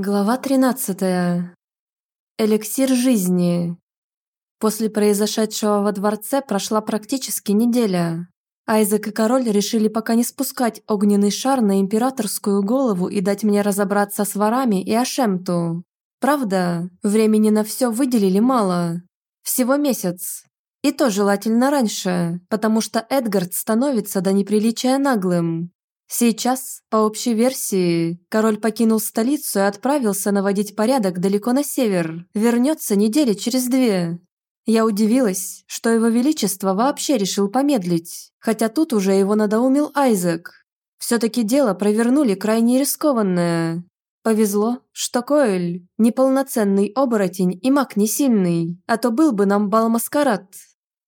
Глава 13. Эликсир жизни. После произошедшего во дворце прошла практически неделя. Айзек и король решили пока не спускать огненный шар на императорскую голову и дать мне разобраться с ворами и Ашемту. Правда, времени на все выделили мало. Всего месяц. И то желательно раньше, потому что Эдгард становится до неприличия наглым. Сейчас, по общей версии, король покинул столицу и отправился наводить порядок далеко на север. Вернется недели через две. Я удивилась, что его величество вообще решил помедлить, хотя тут уже его надоумил Айзек. Все-таки дело провернули крайне рискованное. Повезло, что Коэль – неполноценный оборотень и маг не сильный, а то был бы нам бал-маскарад.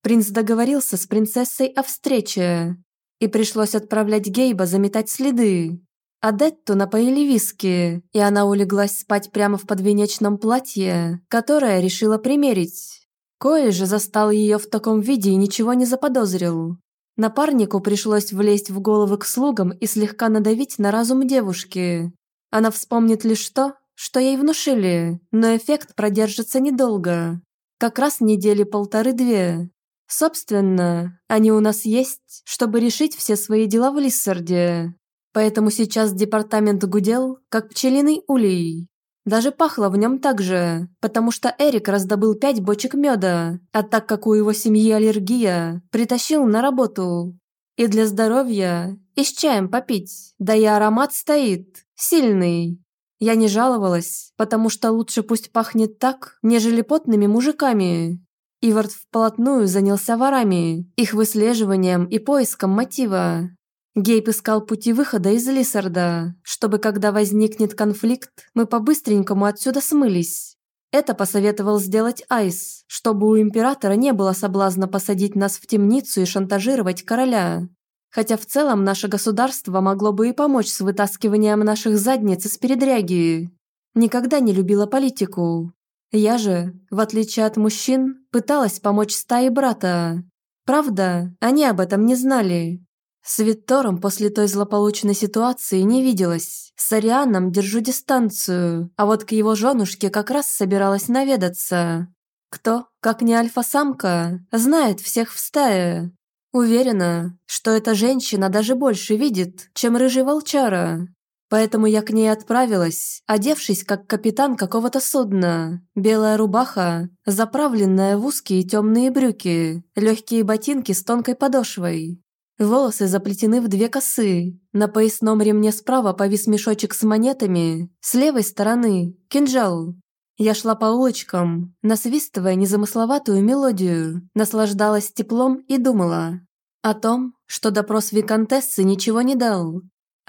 Принц договорился с принцессой о встрече, и пришлось отправлять Гейба заметать следы. Адетту напоили виски, и она улеглась спать прямо в подвенечном платье, которое решила примерить. Коэль же застал ее в таком виде и ничего не заподозрил. Напарнику пришлось влезть в головы к слугам и слегка надавить на разум девушки. Она вспомнит лишь то, что ей внушили, но эффект продержится недолго. Как раз недели полторы-две. Собственно, они у нас есть, чтобы решить все свои дела в Лиссарде. Поэтому сейчас департамент гудел, как пчелиный улей. Даже пахло в нем так же, потому что Эрик раздобыл пять бочек меда, а так как у его семьи аллергия, притащил на работу. И для здоровья, и с чаем попить, да и аромат стоит, сильный. Я не жаловалась, потому что лучше пусть пахнет так, нежели потными мужиками. Ивард вплотную занялся ворами, их выслеживанием и поиском мотива. Гейб искал пути выхода из Лиссарда, чтобы, когда возникнет конфликт, мы по-быстренькому отсюда смылись. Это посоветовал сделать Айс, чтобы у Императора не было соблазна посадить нас в темницу и шантажировать короля. Хотя в целом наше государство могло бы и помочь с вытаскиванием наших задниц из передряги. Никогда не любила политику, я же, в отличие от мужчин, пыталась помочь стае брата. Правда, они об этом не знали. С Виттором после той злополучной ситуации не виделась. С Арианом держу дистанцию, а вот к его женушке как раз собиралась наведаться. Кто, как не альфа-самка, знает всех в стае. Уверена, что эта женщина даже больше видит, чем рыжий волчара. Поэтому я к ней отправилась, одевшись как капитан какого-то судна. Белая рубаха, заправленная в узкие темные брюки, легкие ботинки с тонкой подошвой. Волосы заплетены в две косы. На поясном ремне справа повис мешочек с монетами, с левой стороны – кинжал. Я шла по улочкам, насвистывая незамысловатую мелодию, наслаждалась теплом и думала о том, что допрос виконтессы ничего не дал,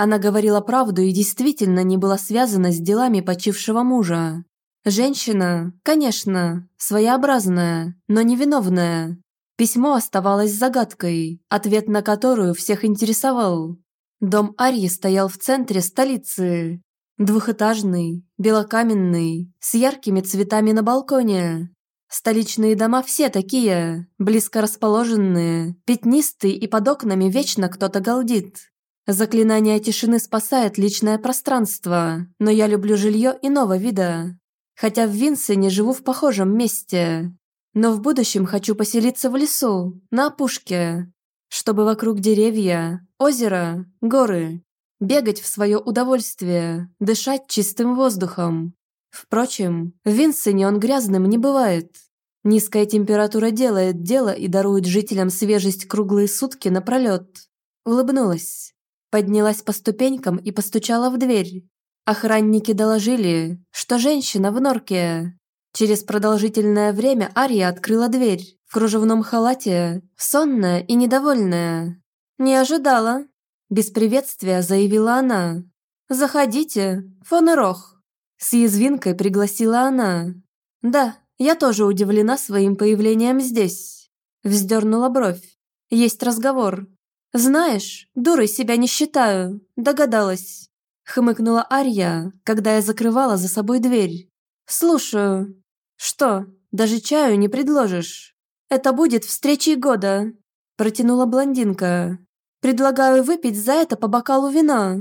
она говорила правду и действительно не была связана с делами почившего мужа. Женщина, конечно, своеобразная, но невиновная. Письмо оставалось загадкой, ответ на которую всех интересовал. Дом Арьи стоял в центре столицы. Двухэтажный, белокаменный, с яркими цветами на балконе. Столичные дома все такие, близко расположенные, пятнистые и под окнами вечно кто-то галдит. Заклинание тишины спасает личное пространство, но я люблю жилье иного вида. Хотя в Винсене живу в похожем месте. Но в будущем хочу поселиться в лесу, на опушке, чтобы вокруг деревья, озеро, горы. Бегать в свое удовольствие, дышать чистым воздухом. Впрочем, в Винсене он грязным не бывает. Низкая температура делает дело и дарует жителям свежесть круглые сутки напролет. Улыбнулась. Поднялась по ступенькам и постучала в дверь. Охранники доложили, что женщина в норке. Через продолжительное время Ария открыла дверь в кружевном халате, сонная и недовольная. «Не ожидала», – без приветствия заявила она. «Заходите, фон Рох». С язвинкой пригласила она. «Да, я тоже удивлена своим появлением здесь». Вздернула бровь. «Есть разговор. «Знаешь, дурой себя не считаю, догадалась», — хмыкнула Арья, когда я закрывала за собой дверь. «Слушаю. Что, даже чаю не предложишь? Это будет встречей года», — протянула блондинка. «Предлагаю выпить за это по бокалу вина».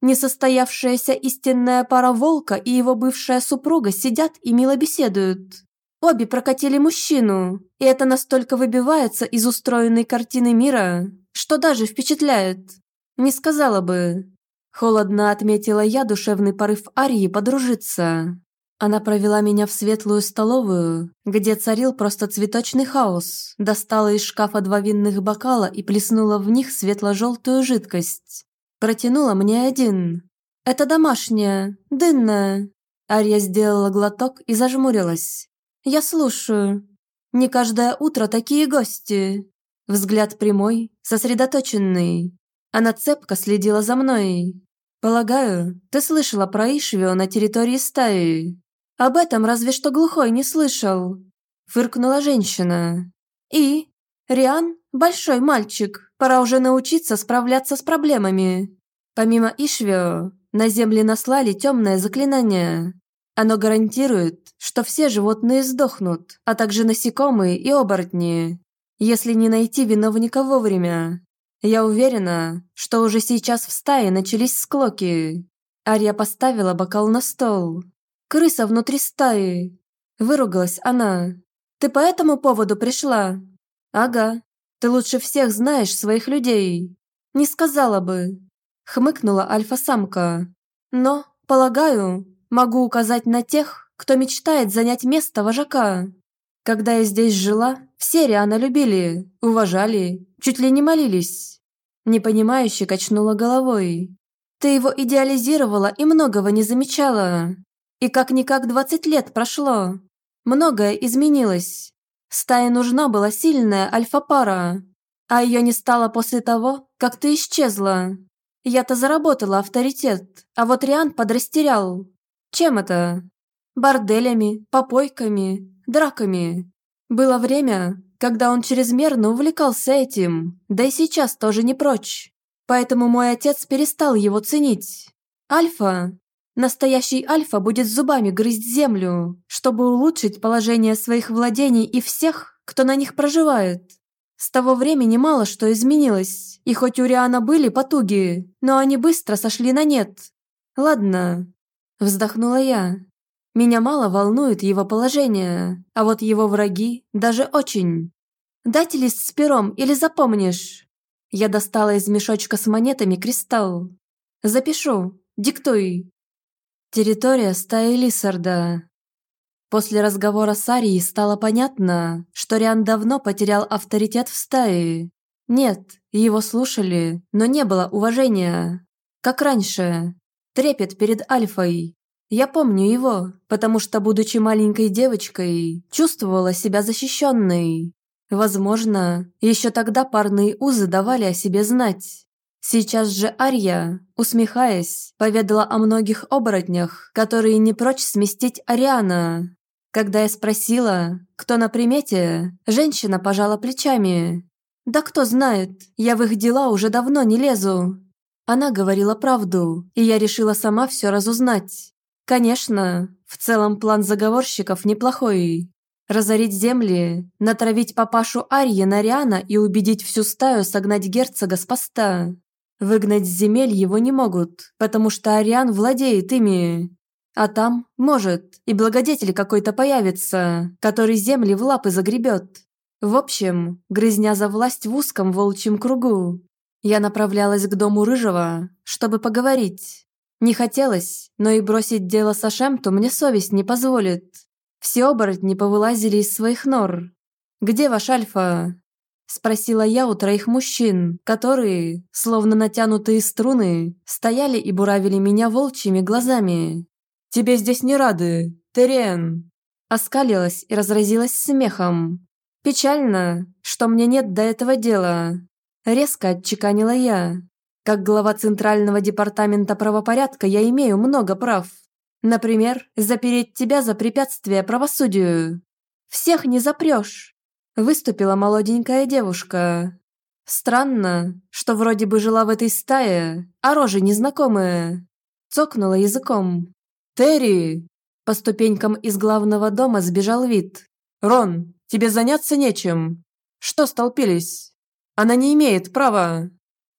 Несостоявшаяся истинная пара волка и его бывшая супруга сидят и мило беседуют. Обе прокатили мужчину, и это настолько выбивается из устроенной картины мира, что даже впечатляет. Не сказала бы. Холодно отметила я душевный порыв Арии подружиться. Она провела меня в светлую столовую, где царил просто цветочный хаос, достала из шкафа два винных бокала и плеснула в них светло-желтую жидкость. Протянула мне один. «Это домашняя, дынная». Ария сделала глоток и зажмурилась. «Я слушаю. Не каждое утро такие гости». Взгляд прямой, сосредоточенный. Она цепко следила за мной. «Полагаю, ты слышала про Ишвио на территории стаи?» «Об этом разве что глухой не слышал», – фыркнула женщина. «И? Риан – большой мальчик, пора уже научиться справляться с проблемами. Помимо Ишвио, на земле наслали темное заклинание. Оно гарантирует, что все животные сдохнут, а также насекомые и оборотни, если не найти виновника вовремя. Я уверена, что уже сейчас в стае начались склоки. Ария поставила бокал на стол. Крыса внутри стаи. Выругалась она. Ты по этому поводу пришла? Ага. Ты лучше всех знаешь своих людей. Не сказала бы. Хмыкнула альфа-самка. Но, полагаю, могу указать на тех, кто мечтает занять место вожака. Когда я здесь жила, все Риана любили, уважали, чуть ли не молились. Непонимающе качнула головой. Ты его идеализировала и многого не замечала. И как-никак 20 лет прошло. Многое изменилось. Стае нужна была сильная альфа-пара. А ее не стало после того, как ты исчезла. Я-то заработала авторитет, а вот Риан подрастерял. Чем это? Борделями, попойками, драками. Было время, когда он чрезмерно увлекался этим, да и сейчас тоже не прочь. Поэтому мой отец перестал его ценить. Альфа Настоящий Альфа будет зубами грызть землю, чтобы улучшить положение своих владений и всех, кто на них проживает. С того времени мало что изменилось, и хоть у Риана были потуги, но они быстро сошли на нет. Ладно, вздохнула я. Меня мало волнует его положение, а вот его враги даже очень. Дать лист с пером или запомнишь? Я достала из мешочка с монетами кристалл. Запишу, диктуй. Территория стаи Лиссарда. После разговора с Арией стало понятно, что Риан давно потерял авторитет в стае. Нет, его слушали, но не было уважения. Как раньше. Трепет перед Альфой. Я помню его, потому что, будучи маленькой девочкой, чувствовала себя защищенной. Возможно, еще тогда парные узы давали о себе знать. Сейчас же Ария, усмехаясь, поведала о многих оборотнях, которые не прочь сместить Ариана. Когда я спросила, кто на примете, женщина пожала плечами. «Да кто знает, я в их дела уже давно не лезу». Она говорила правду, и я решила сама все разузнать. Конечно, в целом план заговорщиков неплохой. Разорить земли, натравить папашу Арьи на Риана и убедить всю стаю согнать герцога с поста. Выгнать с земель его не могут, потому что Ариан владеет ими. А там, может, и благодетель какой-то появится, который земли в лапы загребет. В общем, грызня за власть в узком волчьем кругу. Я направлялась к дому Рыжего, чтобы поговорить. Не хотелось, но и бросить дело с Ашемту мне совесть не позволит. Все оборотни повылазили из своих нор. «Где ваш Альфа?» Спросила я у троих мужчин, которые, словно натянутые струны, стояли и буравили меня волчьими глазами. «Тебе здесь не рады, Терен!» Оскалилась и разразилась смехом. «Печально, что мне нет до этого дела», – резко отчеканила я. «Как глава Центрального департамента правопорядка я имею много прав. Например, запереть тебя за препятствие правосудию. Всех не запрешь, выступила молоденькая девушка. Странно, что вроде бы жила в этой стае, а рожи незнакомые. Цокнула языком. «Терри!» По ступенькам из главного дома сбежал вид. «Рон, тебе заняться нечем. Что столпились? Она не имеет права.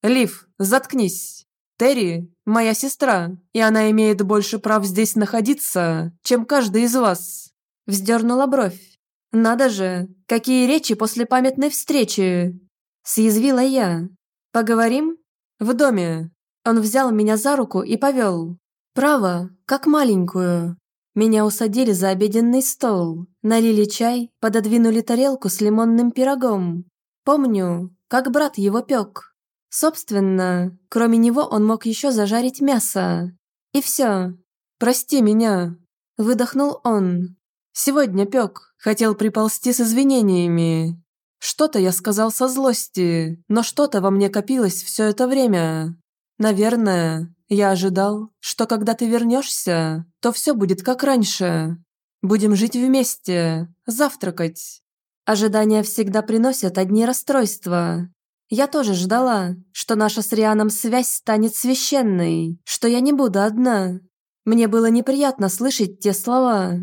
Лив, заткнись!» Терри – моя сестра, и она имеет больше прав здесь находиться, чем каждый из вас». Вздернула бровь. «Надо же, какие речи после памятной встречи!» Съязвила я. «Поговорим?» «В доме». Он взял меня за руку и повел. Право, как маленькую. Меня усадили за обеденный стол, налили чай, пододвинули тарелку с лимонным пирогом. Помню, как брат его пек. Собственно, кроме него он мог еще зажарить мясо. И все. «Прости меня», – выдохнул он. «Сегодня пек, хотел приползти с извинениями. Что-то я сказал со злости, но что-то во мне копилось все это время. Наверное, я ожидал, что когда ты вернешься, то все будет как раньше. Будем жить вместе, завтракать. Ожидания всегда приносят одни расстройства. Я тоже ждала, что наша с Рианом связь станет священной, что я не буду одна. Мне было неприятно слышать те слова.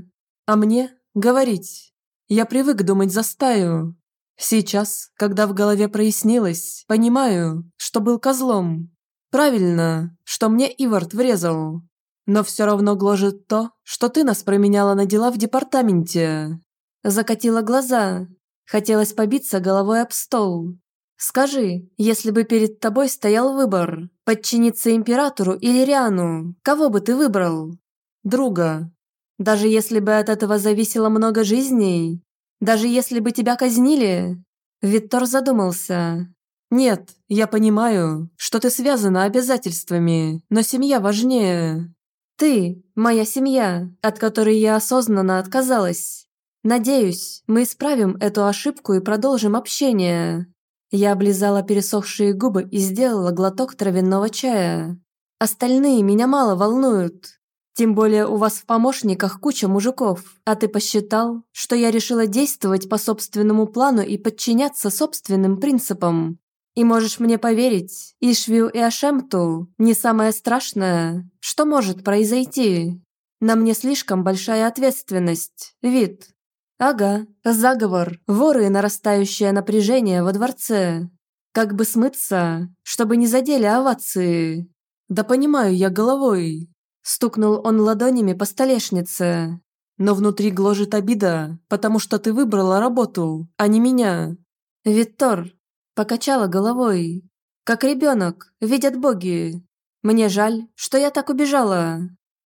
А мне – говорить. Я привык думать за стаю. Сейчас, когда в голове прояснилось, понимаю, что был козлом. Правильно, что мне Ивард врезал. Но все равно гложет то, что ты нас променяла на дела в департаменте. Закатила глаза. Хотелось побиться головой об стол. Скажи, если бы перед тобой стоял выбор, подчиниться императору или Риану, кого бы ты выбрал? Друга. Даже если бы от этого зависело много жизней? Даже если бы тебя казнили? Виктор задумался. «Нет, я понимаю, что ты связана обязательствами, но семья важнее. Ты – моя семья, от которой я осознанно отказалась. Надеюсь, мы исправим эту ошибку и продолжим общение». Я облизала пересохшие губы и сделала глоток травяного чая. «Остальные меня мало волнуют. Тем более у вас в помощниках куча мужиков, а ты посчитал, что я решила действовать по собственному плану и подчиняться собственным принципам. И можешь мне поверить, Ишвию и Ашемту не самое страшное, что может произойти. На мне слишком большая ответственность, вид. Ага, заговор, воры и нарастающее напряжение во дворце. Как бы смыться, чтобы не задели овации. Да понимаю я головой. Стукнул он ладонями по столешнице. Но внутри гложет обида, потому что ты выбрала работу, а не меня. Виттор, Покачала головой. Как ребенок, видят боги. Мне жаль, что я так убежала.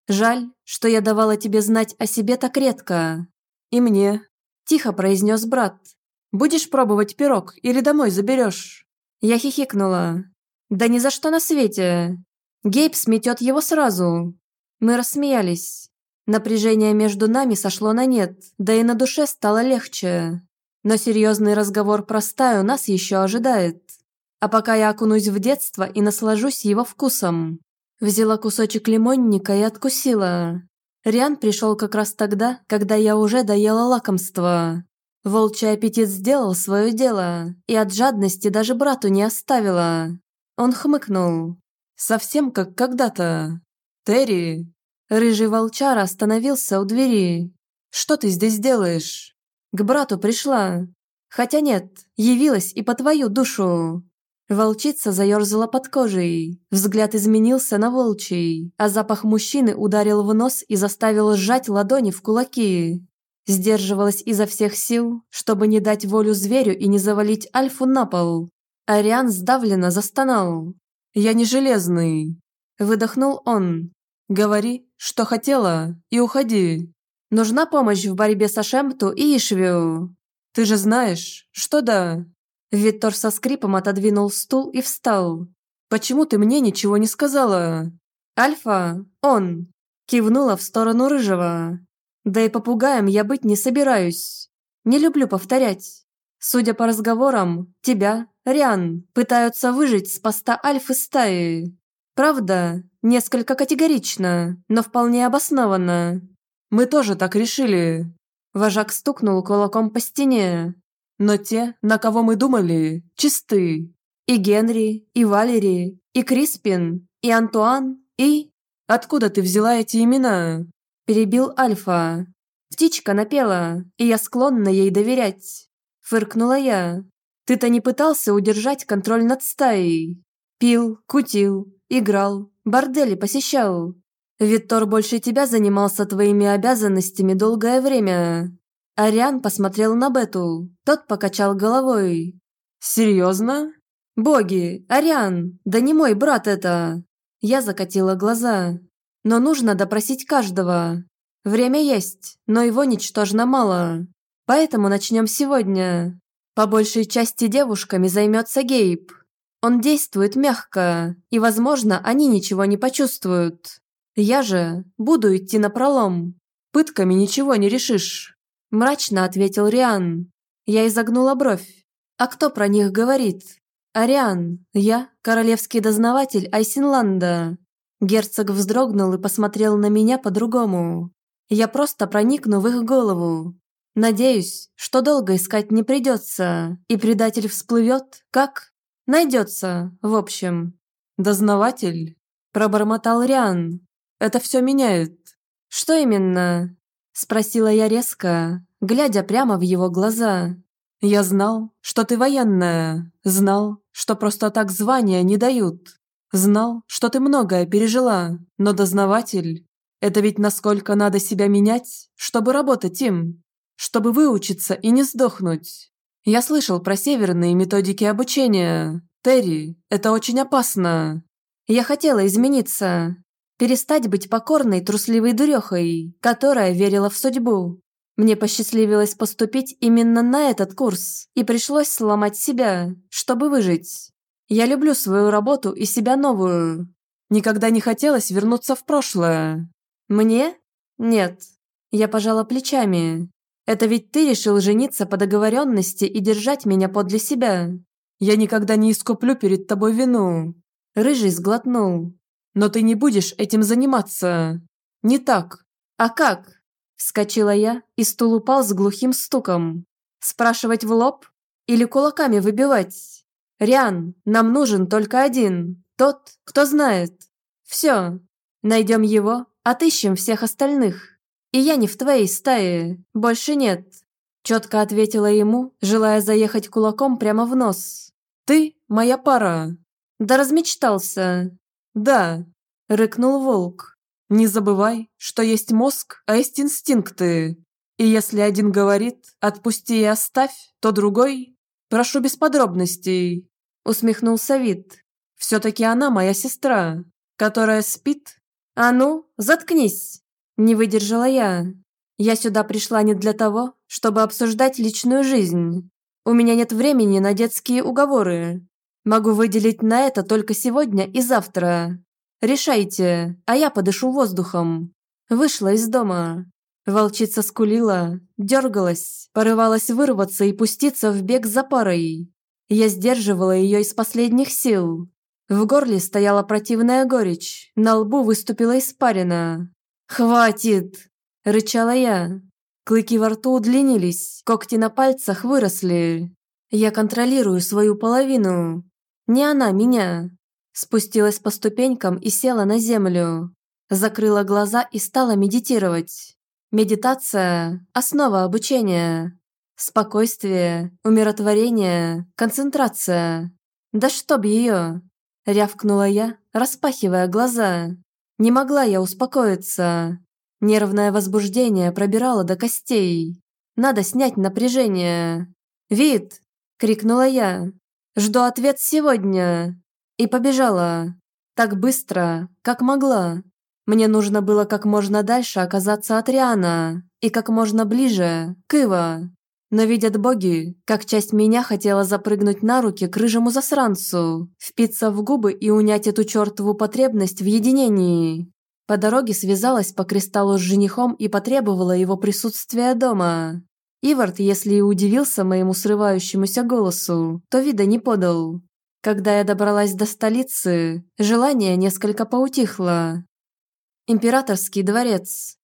Жаль, что я давала тебе знать о себе так редко. И мне. Тихо произнес брат. Будешь пробовать пирог или домой заберешь? Я хихикнула. Да ни за что на свете. Гейб сметет его сразу. Мы рассмеялись. Напряжение между нами сошло на нет, да и на душе стало легче. Но серьезный разговор про стаю нас еще ожидает. А пока я окунусь в детство и наслажусь его вкусом. Взяла кусочек лимонника и откусила. Риан пришел как раз тогда, когда я уже доела лакомство. Волчий аппетит сделал свое дело, и от жадности даже брату не оставила. Он хмыкнул. Совсем как когда-то. «Терри!» Рыжий волчара остановился у двери. «Что ты здесь делаешь?» К брату пришла. Хотя нет, явилась и по твою душу. Волчица заерзала под кожей. Взгляд изменился на волчий, а запах мужчины ударил в нос и заставил сжать ладони в кулаки. Сдерживалась изо всех сил, чтобы не дать волю зверю и не завалить Альфу на пол. Ариан сдавленно застонал. «Я не железный», – выдохнул он. «Говори, что хотела, и уходи». Нужна помощь в борьбе с Ашемту и Ишвиу. Ты же знаешь, что да». Виттор со скрипом отодвинул стул и встал. «Почему ты мне ничего не сказала?» «Альфа, он!» Кивнула в сторону Рыжего. «Да и попугаем я быть не собираюсь. Не люблю повторять. Судя по разговорам, тебя, Риан, пытаются выжить с поста Альфы стаи. Правда, несколько категорично, но вполне обоснованно. Мы тоже так решили». Вожак стукнул кулаком по стене. «Но те, на кого мы думали, чисты. И Генри, и Валери, и Криспин, и Антуан, и...» «Откуда ты взяла эти имена?» Перебил Альфа. «Птичка напела, и я склонна ей доверять». Фыркнула я. «Ты-то не пытался удержать контроль над стаей. Пил, кутил, играл, бордели посещал. Виттор больше тебя занимался твоими обязанностями долгое время. Ариан посмотрел на Бету, тот покачал головой. «Серьезно?» «Боги, Ариан, да не мой брат это!» Я закатила глаза. «Но нужно допросить каждого. Время есть, но его ничтожно мало. Поэтому начнем сегодня. По большей части девушками займется Гейб. Он действует мягко, и, возможно, они ничего не почувствуют. Я же буду идти на пролом. Пытками ничего не решишь. Мрачно ответил Риан. Я изогнула бровь. А кто про них говорит? Ариан, я королевский дознаватель Айсинланда. Герцог вздрогнул и посмотрел на меня по-другому. Я просто проникну в их голову. Надеюсь, что долго искать не придется, и предатель всплывет, как? Найдется, в общем. Дознаватель? Пробормотал Риан. Это все меняет. Что именно? Спросила я резко, глядя прямо в его глаза. Я знал, что ты военная. Знал, что просто так звания не дают. Знал, что ты многое пережила, но дознаватель – это ведь насколько надо себя менять, чтобы работать им, чтобы выучиться и не сдохнуть. Я слышал про северные методики обучения. Терри, это очень опасно. Я хотела измениться, Перестать быть покорной, трусливой дурехой, которая верила в судьбу. Мне посчастливилось поступить именно на этот курс, и пришлось сломать себя, чтобы выжить. Я люблю свою работу и себя новую. Никогда не хотелось вернуться в прошлое. Мне? Нет. Я пожала плечами. Это ведь ты решил жениться по договоренности и держать меня подле себя. Я никогда не искуплю перед тобой вину. Рыжий сглотнул. Но ты не будешь этим заниматься. Не так. А как? Вскочила я, и стул упал с глухим стуком. Спрашивать в лоб? Или кулаками выбивать? Риан, нам нужен только один. Тот, кто знает. Все. Найдем его, отыщем всех остальных. И я не в твоей стае. Больше нет. Четко ответила ему, желая заехать кулаком прямо в нос. Ты моя пара. Да размечтался. «Да», – рыкнул волк. «Не забывай, что есть мозг, а есть инстинкты. И если один говорит «отпусти и оставь», то другой «прошу без подробностей», – усмехнулся вид. «Все-таки она моя сестра, которая спит». «А ну, заткнись!» – не выдержала я. «Я сюда пришла не для того, чтобы обсуждать личную жизнь. У меня нет времени на детские уговоры. Могу выделить на это только сегодня и завтра. Решайте, а я подышу воздухом. Вышла из дома. Волчица скулила, дергалась, порывалась вырваться и пуститься в бег за парой. Я сдерживала ее из последних сил. В горле стояла противная горечь, на лбу выступила испарина. «Хватит!» – рычала я. Клыки во рту удлинились, когти на пальцах выросли. Я контролирую свою половину, не она меня. Спустилась по ступенькам и села на землю. Закрыла глаза и стала медитировать. Медитация – основа обучения. Спокойствие, умиротворение, концентрация. Да чтоб ее! Рявкнула я, распахивая глаза. Не могла я успокоиться. Нервное возбуждение пробирало до костей. Надо снять напряжение. «Вид!» – крикнула я. Жду ответ сегодня. И побежала. Так быстро, как могла. Мне нужно было как можно дальше оказаться от Риана и как можно ближе к Ива. Но видят боги, как часть меня хотела запрыгнуть на руки к рыжему засранцу, впиться в губы и унять эту чертову потребность в единении. По дороге связалась по кристаллу с женихом и потребовала его присутствия дома. Ивард, если и удивился моему срывающемуся голосу, то вида не подал. Когда я добралась до столицы, желание несколько поутихло. Императорский дворец.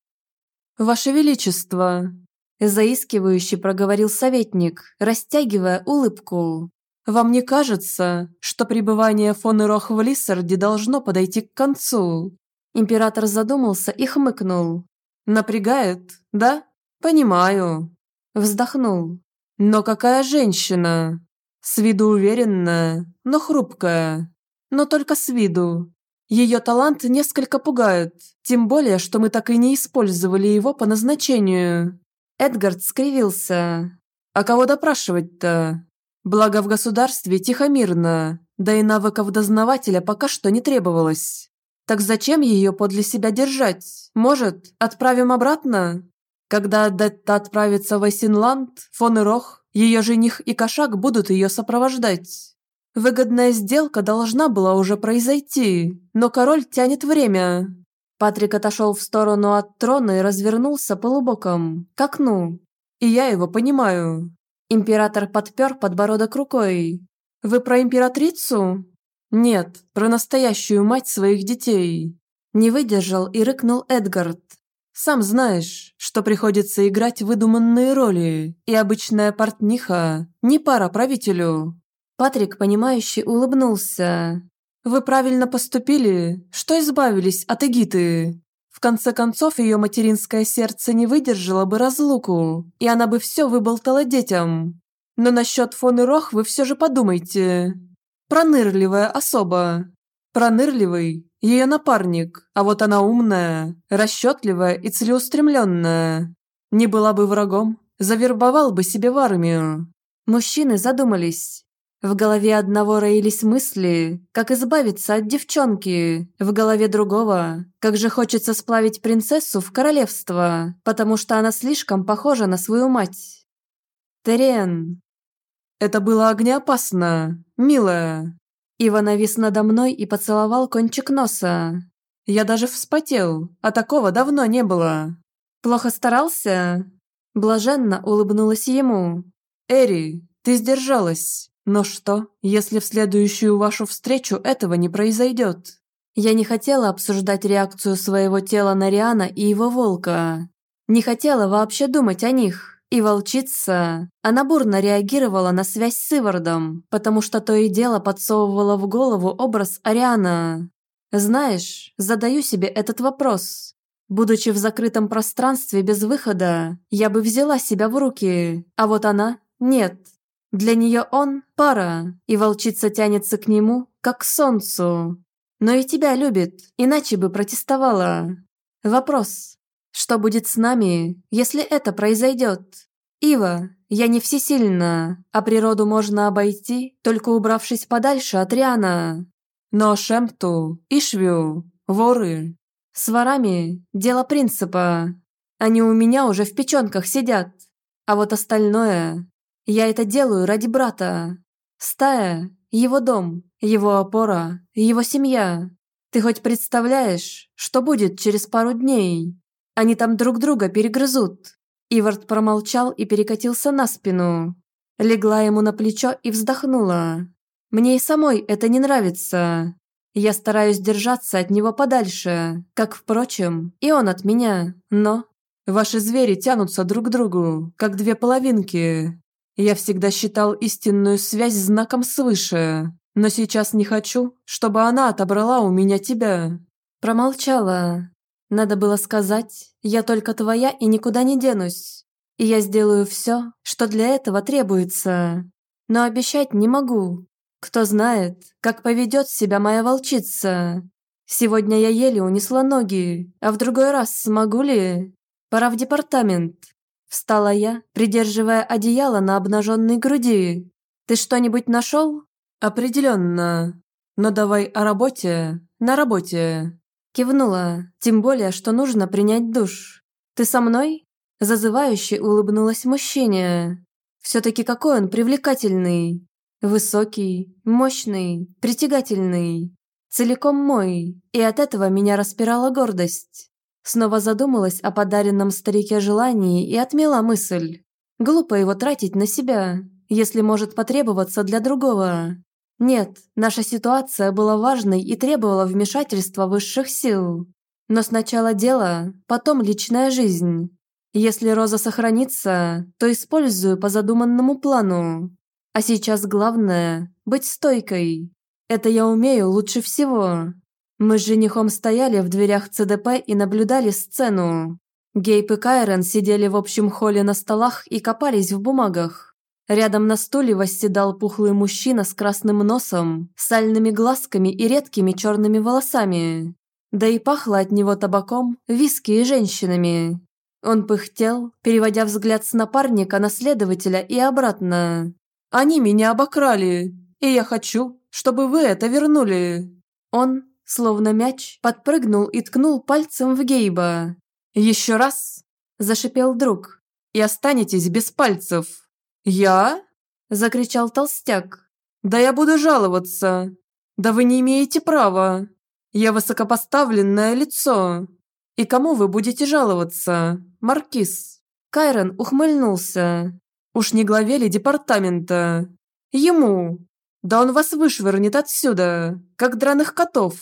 «Ваше Величество!» Заискивающе проговорил советник, растягивая улыбку. «Вам не кажется, что пребывание фон Ирох в Лиссарде должно подойти к концу?» Император задумался и хмыкнул. «Напрягает, да? Понимаю. Вздохнул. Но какая женщина? С виду уверенная, но хрупкая. Но только с виду. Ее талант несколько пугает, тем более, что мы так и не использовали его по назначению». Эдгард скривился. «А кого допрашивать-то? Благо в государстве тихо-мирно, да и навыков дознавателя пока что не требовалось. Так зачем ее подле себя держать? Может, отправим обратно? Когда Детта отправится в Айсинланд, фон и Рох, ее жених и кошак будут ее сопровождать. Выгодная сделка должна была уже произойти, но король тянет время. Патрик отошел в сторону от трона и развернулся полубоком, к окну. И я его понимаю. Император подпер подбородок рукой. «Вы про императрицу?» «Нет, про настоящую мать своих детей». Не выдержал и рыкнул Эдгард. «Сам знаешь, что приходится играть выдуманные роли, и обычная портниха не пара правителю». Патрик, понимающе улыбнулся. «Вы правильно поступили, что избавились от Эгиты. В конце концов, ее материнское сердце не выдержало бы разлуку, и она бы все выболтала детям. Но насчет фон и Рох вы все же подумайте. Пронырливая особа. Пронырливый – ее напарник, а вот она умная, расчетливая и целеустремленная. Не была бы врагом, завербовал бы себе в армию. Мужчины задумались. В голове одного роились мысли, как избавиться от девчонки, в голове другого, как же хочется сплавить принцессу в королевство, потому что она слишком похожа на свою мать. Терен, это было огнеопасно, милая. Ива навис надо мной и поцеловал кончик носа. Я даже вспотел, а такого давно не было. Плохо старался? Блаженно улыбнулась ему. Эри, ты сдержалась. Но что, если в следующую вашу встречу этого не произойдет? Я не хотела обсуждать реакцию своего тела на Риана и его волка. Не хотела вообще думать о них. И волчица, она бурно реагировала на связь с Ивардом, потому что то и дело подсовывала в голову образ Ариана. Знаешь, задаю себе этот вопрос. Будучи в закрытом пространстве без выхода, я бы взяла себя в руки, а вот она – нет. Для нее он – пара, и волчица тянется к нему, как к солнцу. Но и тебя любит, иначе бы протестовала. Вопрос. Что будет с нами, если это произойдет? Ива, я не всесильна, а природу можно обойти, только убравшись подальше от Риана. Но Шемпту, Ишвю, воры. С ворами дело принципа. Они у меня уже в печенках сидят. А вот остальное... Я это делаю ради брата. Стая, его дом, его опора, его семья. Ты хоть представляешь, что будет через пару дней? Они там друг друга перегрызут». Ивард промолчал и перекатился на спину. Легла ему на плечо и вздохнула. «Мне и самой это не нравится. Я стараюсь держаться от него подальше, как, впрочем, и он от меня, но...» «Ваши звери тянутся друг к другу, как две половинки. Я всегда считал истинную связь знаком свыше, но сейчас не хочу, чтобы она отобрала у меня тебя». Промолчала, надо было сказать, я только твоя и никуда не денусь. И я сделаю все, что для этого требуется. Но обещать не могу. Кто знает, как поведет себя моя волчица. Сегодня я еле унесла ноги, а в другой раз смогу ли? Пора в департамент. Встала я, придерживая одеяло на обнаженной груди. Ты что-нибудь нашел? Определенно. Но давай о работе, на работе. Кивнула, тем более, что нужно принять душ. «Ты со мной?» Зазывающе улыбнулась мужчине. Все-таки какой он привлекательный. Высокий, мощный, притягательный. Целиком мой, и от этого меня распирала гордость. Снова задумалась о подаренном старике желании и отмела мысль. Глупо его тратить на себя, если может потребоваться для другого. Нет, наша ситуация была важной и требовала вмешательства высших сил. Но сначала дело, потом личная жизнь. Если Роза сохранится, то использую по задуманному плану. А сейчас главное – быть стойкой. Это я умею лучше всего. Мы с женихом стояли в дверях ЦДП и наблюдали сцену. Гейп и Кайрон сидели в общем холле на столах и копались в бумагах. Рядом на стуле восседал пухлый мужчина с красным носом, сальными глазками и редкими черными волосами. Да и пахло от него табаком, виски и женщинами. Он пыхтел, переводя взгляд с напарника на следователя и обратно. «Они меня обокрали, и я хочу, чтобы вы это вернули». Он, словно мяч, подпрыгнул и ткнул пальцем в Гейба. «Еще раз!» – зашипел друг. «И останетесь без пальцев!» «Я?» – закричал толстяк. «Да я буду жаловаться! Да вы не имеете права! Я высокопоставленное лицо! И кому вы будете жаловаться, Маркиз?» Кайрон ухмыльнулся. «Уж не главе ли департамента? Ему! Да он вас вышвырнет отсюда, как драных котов!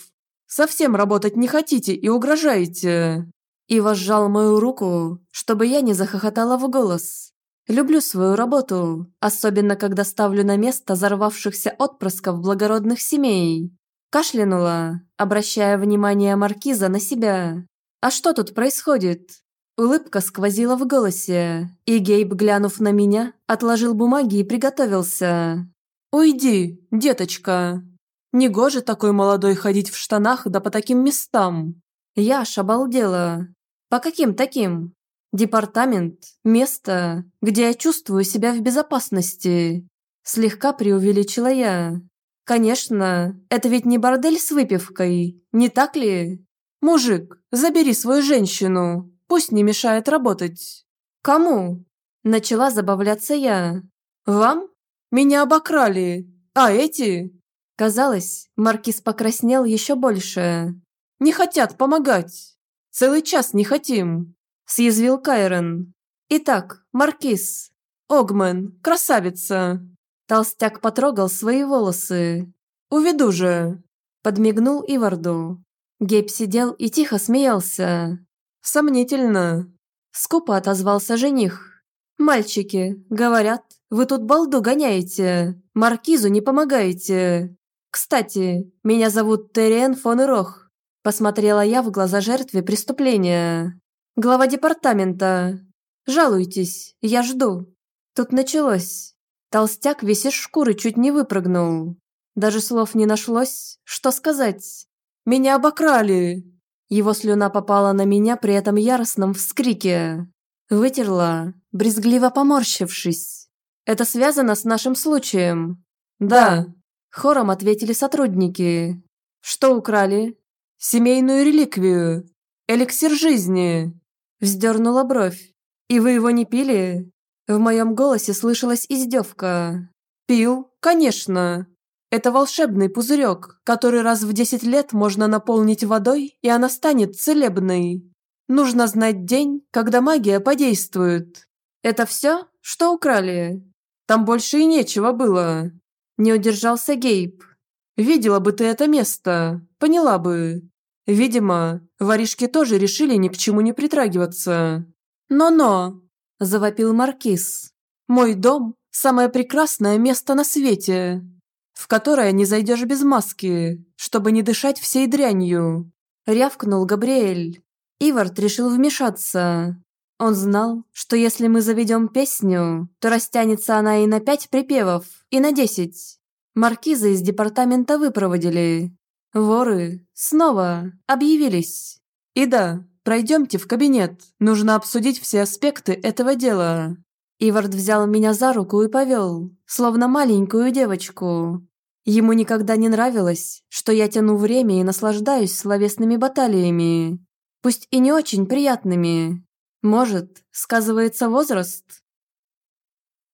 Совсем работать не хотите и угрожаете!» И возжал мою руку, чтобы я не захохотала в голос. Люблю свою работу, особенно когда ставлю на место взорвавшихся отпрысков благородных семей. Кашлянула, обращая внимание маркиза на себя. А что тут происходит? Улыбка сквозила в голосе, и Гейб, глянув на меня, отложил бумаги и приготовился. «Уйди, деточка. Негоже такой молодой ходить в штанах да по таким местам». Я аж обалдела. «По каким таким? Департамент – место, где я чувствую себя в безопасности. Слегка преувеличила я. Конечно, это ведь не бордель с выпивкой, не так ли? Мужик, забери свою женщину, пусть не мешает работать. Кому? Начала забавляться я. Вам? Меня обокрали. А эти? Казалось, Маркиз покраснел еще больше. Не хотят помогать. Целый час не хотим съязвил Кайрон. «Итак, Маркиз, Огмен, красавица!» Толстяк потрогал свои волосы. «Уведу же!» Подмигнул Иварду. Гейб сидел и тихо смеялся. «Сомнительно!» Скупо отозвался жених. «Мальчики, говорят, вы тут балду гоняете, маркизу не помогаете. Кстати, меня зовут Терриен фон Ирох». Посмотрела я в глаза жертве преступления. Глава департамента. Жалуйтесь, я жду. Тут началось. Толстяк весь из шкуры чуть не выпрыгнул. Даже слов не нашлось, что сказать. Меня обокрали. Его слюна попала на меня при этом яростном вскрике. Вытерла, брезгливо поморщившись. Это связано с нашим случаем. Да. Хором ответили сотрудники. Что украли? Семейную реликвию. Эликсир жизни. Вздернула бровь. «И вы его не пили?» В моем голосе слышалась издевка. «Пил? Конечно!» Это волшебный пузырек, который раз в 10 лет можно наполнить водой, и она станет целебной. Нужно знать день, когда магия подействует. Это все, что украли? Там больше и нечего было. Не удержался Гейб. Видела бы ты это место, поняла бы. Видимо, воришки тоже решили ни к чему не притрагиваться. «Но-но!» – завопил Маркиз. «Мой дом – самое прекрасное место на свете, в которое не зайдешь без маски, чтобы не дышать всей дрянью!» – рявкнул Габриэль. Ивард решил вмешаться. Он знал, что если мы заведем песню, то растянется она и на пять припевов, и на десять. Маркиза из департамента выпроводили, Воры снова объявились. И да, пройдемте в кабинет. Нужно обсудить все аспекты этого дела. Ивард взял меня за руку и повел, словно маленькую девочку. Ему никогда не нравилось, что я тяну время и наслаждаюсь словесными баталиями. Пусть и не очень приятными. Может, сказывается возраст?